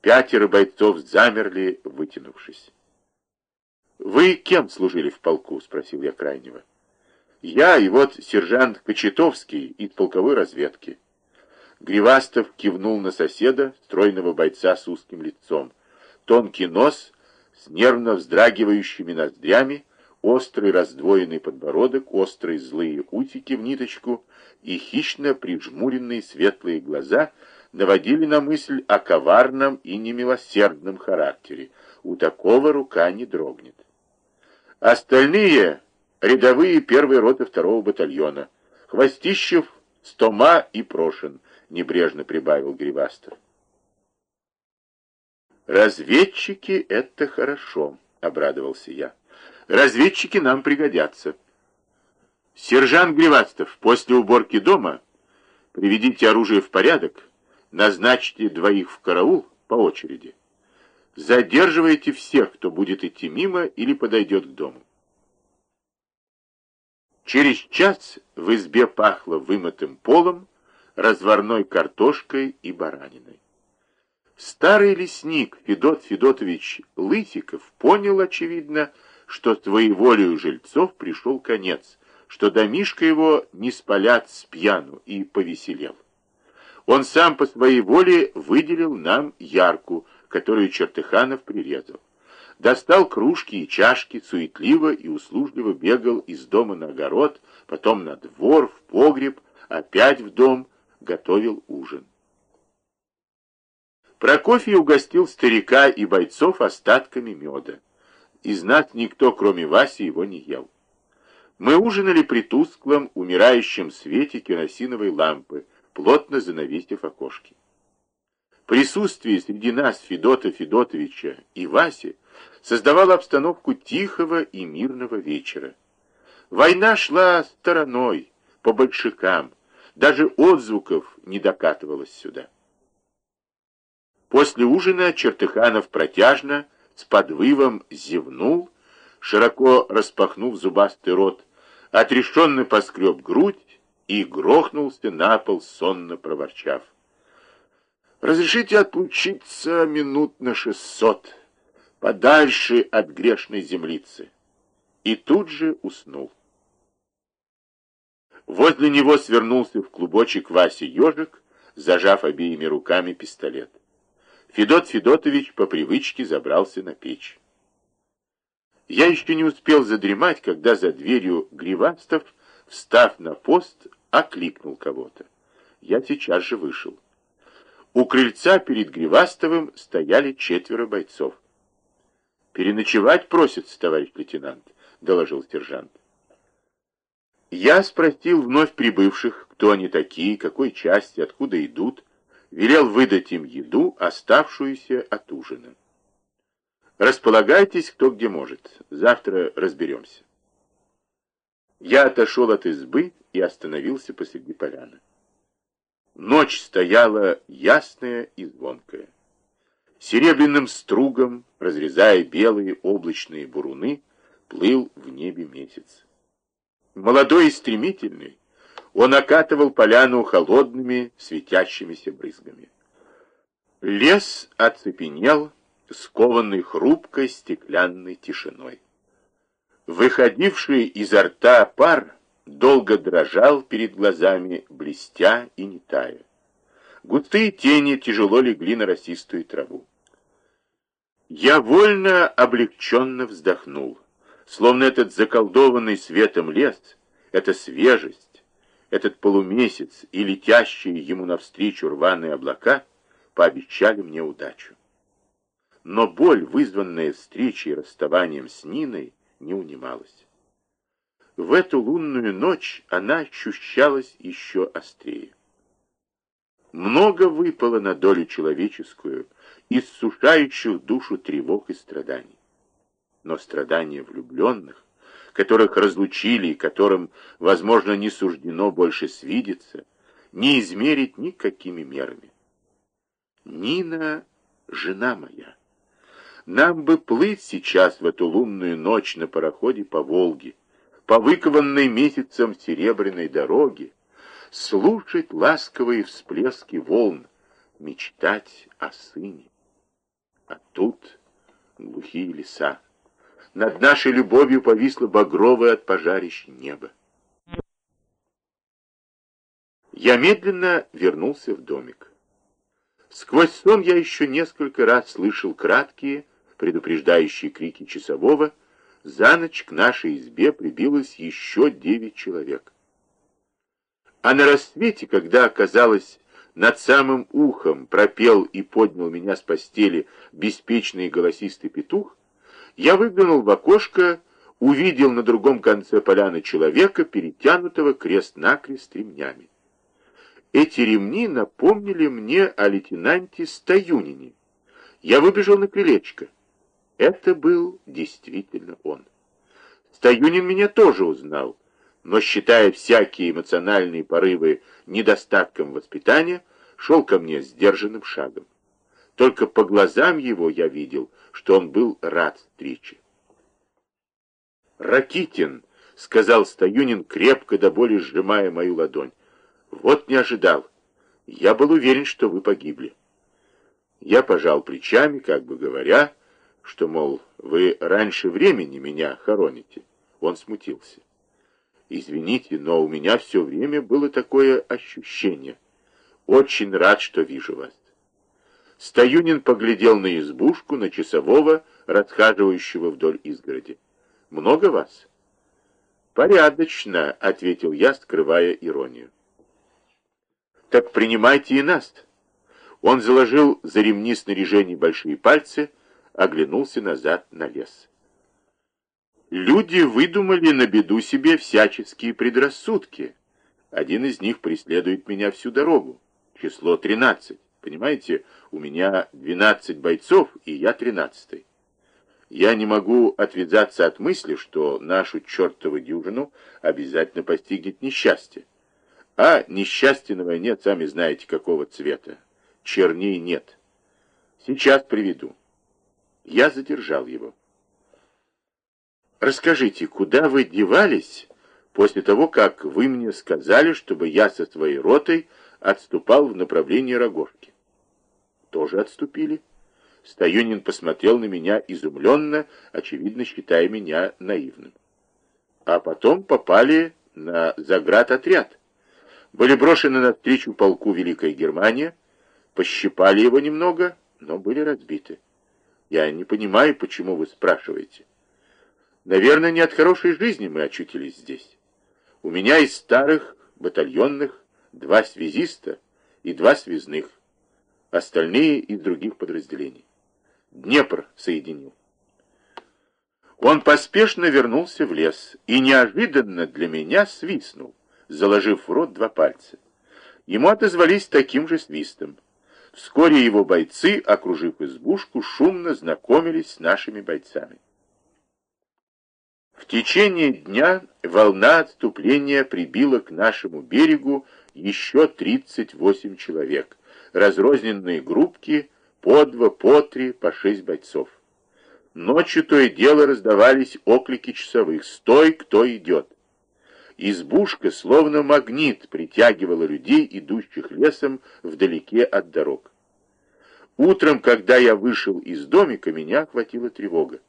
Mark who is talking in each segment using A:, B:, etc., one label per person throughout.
A: Пятеро бойцов замерли, вытянувшись. «Вы кем служили в полку?» — спросил я крайнего. «Я и вот сержант Кочетовский из полковой разведки». Гривастов кивнул на соседа, стройного бойца с узким лицом. Тонкий нос с нервно вздрагивающими ноздрями, острый раздвоенный подбородок, острые злые утики в ниточку и хищно прижмуренные светлые глаза наводили на мысль о коварном и немилосердном характере. У такого рука не дрогнет. Остальные — рядовые первой роты второго батальона. Хвостищев, Стома и Прошин, — небрежно прибавил Гривастов. «Разведчики — это хорошо», — обрадовался я. «Разведчики нам пригодятся». «Сержант Гривастов, после уборки дома приведите оружие в порядок, назначьте двоих в караул по очереди. Задерживайте всех, кто будет идти мимо или подойдет к дому. Через час в избе пахло вымытым полом, разварной картошкой и бараниной. Старый лесник Федот Федотович Лысиков понял, очевидно, что своеволию жильцов пришел конец, что домишко его не спалят с пьяну, и повеселел. Он сам по своей воле выделил нам ярку, которую Чертыханов прирезал. Достал кружки и чашки, суетливо и услужливо бегал из дома на огород, потом на двор, в погреб, опять в дом, готовил ужин. Прокофий угостил старика и бойцов остатками меда. Из нас никто, кроме Васи, его не ел. Мы ужинали при тусклом, умирающем свете керосиновой лампы, плотно занавесив окошки. Присутствие среди нас Федота Федотовича и Васи создавало обстановку тихого и мирного вечера. Война шла стороной, по большакам, даже отзвуков не докатывалось сюда. После ужина Чертыханов протяжно, с подвывом зевнул, широко распахнув зубастый рот, отрешенно поскреб грудь и грохнулся на пол, сонно проворчав. Разрешите отлучиться минут на шестьсот, подальше от грешной землицы. И тут же уснул. Возле него свернулся в клубочек Вася ежик, зажав обеими руками пистолет. Федот Федотович по привычке забрался на печь. Я еще не успел задремать, когда за дверью Гривастов, встав на пост, окликнул кого-то. Я сейчас же вышел. У крыльца перед Гривастовым стояли четверо бойцов. «Переночевать просится, товарищ лейтенант», — доложил сержант. Я спросил вновь прибывших, кто они такие, какой части, откуда идут, велел выдать им еду, оставшуюся от ужина. Располагайтесь кто где может, завтра разберемся. Я отошел от избы и остановился посреди поляны. Ночь стояла ясная и звонкая. Серебряным стругом, разрезая белые облачные буруны, плыл в небе месяц. Молодой и стремительный, он окатывал поляну холодными светящимися брызгами. Лес оцепенел, скованный хрупкой стеклянной тишиной. Выходивший изо рта пар долго дрожал перед глазами, блестя и не тая. Густые тени тяжело легли на росистую траву. Я вольно, облегченно вздохнул, словно этот заколдованный светом лес, эта свежесть, этот полумесяц и летящие ему навстречу рваные облака пообещали мне удачу. Но боль, вызванная встречей и расставанием с Ниной, не унималась. В эту лунную ночь она ощущалась еще острее. Много выпало на долю человеческую иссушающих душу тревог и страданий. Но страдания влюбленных, которых разлучили и которым, возможно, не суждено больше свидеться, не измерить никакими мерами. Нина — жена моя. Нам бы плыть сейчас в эту лунную ночь на пароходе по Волге, по выкованной месяцем серебряной дороге, слушать ласковые всплески волн, мечтать о сыне. тут глухие леса. Над нашей любовью повисло багровое от пожарищ небо. Я медленно вернулся в домик. Сквозь сон я еще несколько раз слышал краткие, предупреждающие крики часового. За ночь к нашей избе прибилось еще девять человек. А на рассвете, когда оказалось над самым ухом пропел и поднял меня с постели беспечный голосистый петух, я выглянул в окошко, увидел на другом конце поляны человека, перетянутого крест-накрест ремнями. Эти ремни напомнили мне о лейтенанте Стоюнине. Я выбежал на крылечко. Это был действительно он. Стоюнин меня тоже узнал, но, считая всякие эмоциональные порывы недостатком воспитания, шел ко мне сдержанным шагом. Только по глазам его я видел, что он был рад встрече. «Ракитин!» — сказал Стоюнин, крепко до боли сжимая мою ладонь. Вот не ожидал. Я был уверен, что вы погибли. Я пожал плечами, как бы говоря, что, мол, вы раньше времени меня хороните. Он смутился. Извините, но у меня все время было такое ощущение. Очень рад, что вижу вас. Стоюнин поглядел на избушку, на часового, расхаживающего вдоль изгороди. «Много вас?» «Порядочно», — ответил я, скрывая иронию. Так принимайте и нас. Он заложил за ремни снаряжения большие пальцы, оглянулся назад на лес. Люди выдумали на беду себе всяческие предрассудки. Один из них преследует меня всю дорогу. Число 13. Понимаете, у меня 12 бойцов, и я 13 Я не могу отвязаться от мысли, что нашу чертову дюжину обязательно постигнет несчастье. А несчастье на войне, сами знаете, какого цвета. Черней нет. Сейчас приведу. Я задержал его. Расскажите, куда вы девались после того, как вы мне сказали, чтобы я со своей ротой отступал в направлении Рогожки? Тоже отступили? Стоюнин посмотрел на меня изумленно, очевидно, считая меня наивным. А потом попали на заградотряд были брошены навстречу полку Великая Германия, пощипали его немного, но были разбиты. Я не понимаю, почему вы спрашиваете. Наверное, не от хорошей жизни мы очутились здесь. У меня из старых батальонных два связиста и два связных, остальные из других подразделений. Днепр соединил. Он поспешно вернулся в лес и неожиданно для меня свистнул заложив в рот два пальца. Ему отозвались таким же свистом. Вскоре его бойцы, окружив избушку, шумно знакомились с нашими бойцами. В течение дня волна отступления прибила к нашему берегу еще 38 человек, разрозненные группки по два, по три, по шесть бойцов. Ночью то и дело раздавались оклики часовых «Стой, кто идет!» Избушка, словно магнит, притягивала людей, идущих лесом вдалеке от дорог. Утром, когда я вышел из домика, меня охватила тревога.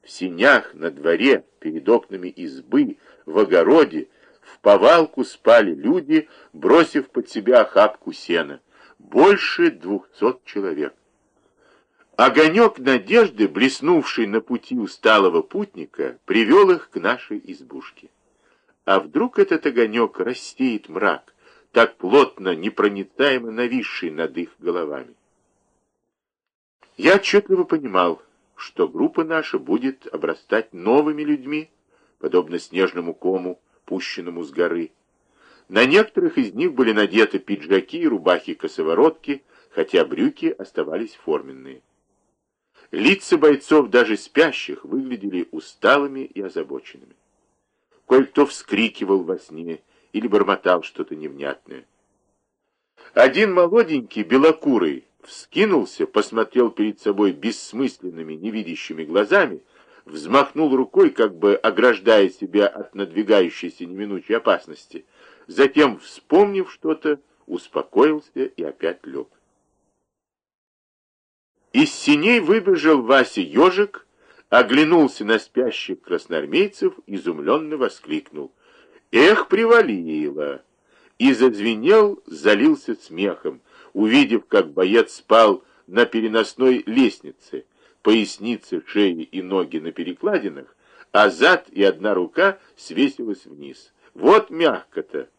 A: В синях, на дворе, перед окнами избы, в огороде, в повалку спали люди, бросив под себя охапку сена. Больше двухсот человек. Огонек надежды, блеснувший на пути усталого путника, привел их к нашей избушке. А вдруг этот огонек рассеет мрак, так плотно, непроницаемо нависший над их головами? Я отчетливо понимал, что группа наша будет обрастать новыми людьми, подобно снежному кому, пущенному с горы. На некоторых из них были надеты пиджаки и рубахи-косоворотки, хотя брюки оставались форменные. Лица бойцов, даже спящих, выглядели усталыми и озабоченными. Кое-кто вскрикивал во сне или бормотал что-то невнятное. Один молоденький, белокурый, вскинулся, посмотрел перед собой бессмысленными, невидящими глазами, взмахнул рукой, как бы ограждая себя от надвигающейся неминучей опасности, затем, вспомнив что-то, успокоился и опять лег. Из синей выбежал Вася ежик, оглянулся на спящих красноармейцев, изумленно воскликнул. «Эх, привалило!» И зазвенел, залился смехом, увидев, как боец спал на переносной лестнице, поясницы, шеи и ноги на перекладинах, а зад и одна рука свесилась вниз. Вот мягко-то!